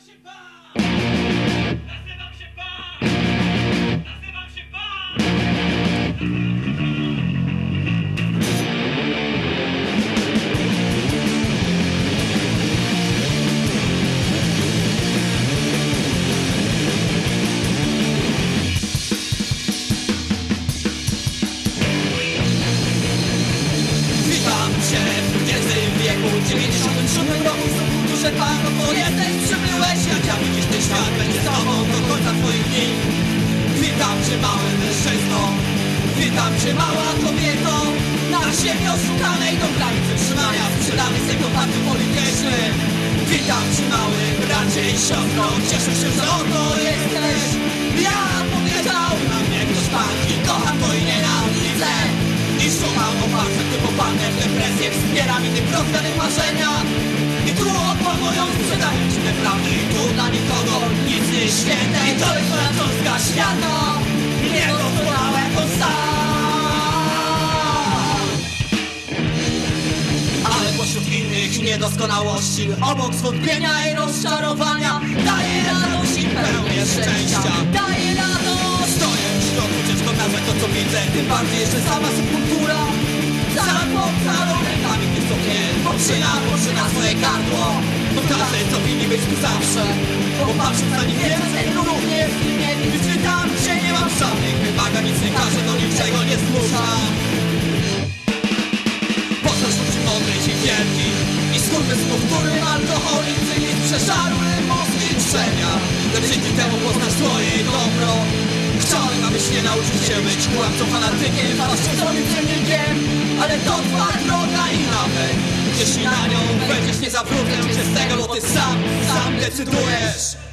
Witam Cię w XX wieku 97 kulturze Panu Bo jesteś, przybyłeś, jak ja widzisz ten świat Będzie z Tobą do końca Twoich dni. Witam Cię mały mężczyzno. Witam Cię mała kobieto. Na ziemi oszukanej do granicy trzymania Sprzedany z tego party polityczny. Witam Cię mały bracie i siostro. Cieszę się, że oto jesteś. Ja powiedział na mnie ktoś pan I kocham go i nienawidzę. I szukam opatrzeń, ty popadnę w depresję. Wspieram innych rozdanych marzenia odponują sprzedają ci prawdy I tu dla nikogo nic nie święte. I to jest cząstka świata. Niedoskonałego sam. Ale pośród innych niedoskonałości Obok zwątpienia i rozczarowania Daję radość i pełnię szczęścia. Daję radość. Stoję w środku, ciężko nazwać to co widzę. Tym bardziej, że sama subkultura Cała popcała rękami tych co mnie Poprzyna, poprzyna swoje gardło Bo każdy co winni być tu zawsze. Popatrząc na nich więcej również nie Wyczytam się, nie mam żadnych wymagań Nic nie każę, do niczego nie zmuszam. Poznasz ludzi mądrych i wielkich I skurwysynów, którym alkoholicy nie przeżarły mózgi trzenia? Lecz dzięki temu poznasz swoje dobro. Chciałem, abyś nie nauczył się być kłamcą, fanatykiem Faszystowym ciemnikiem Ale to twa droga i nawet Jeśli na nią wejdziesz, nie zawrócę cię z tego Bo ty sam, sam decydujesz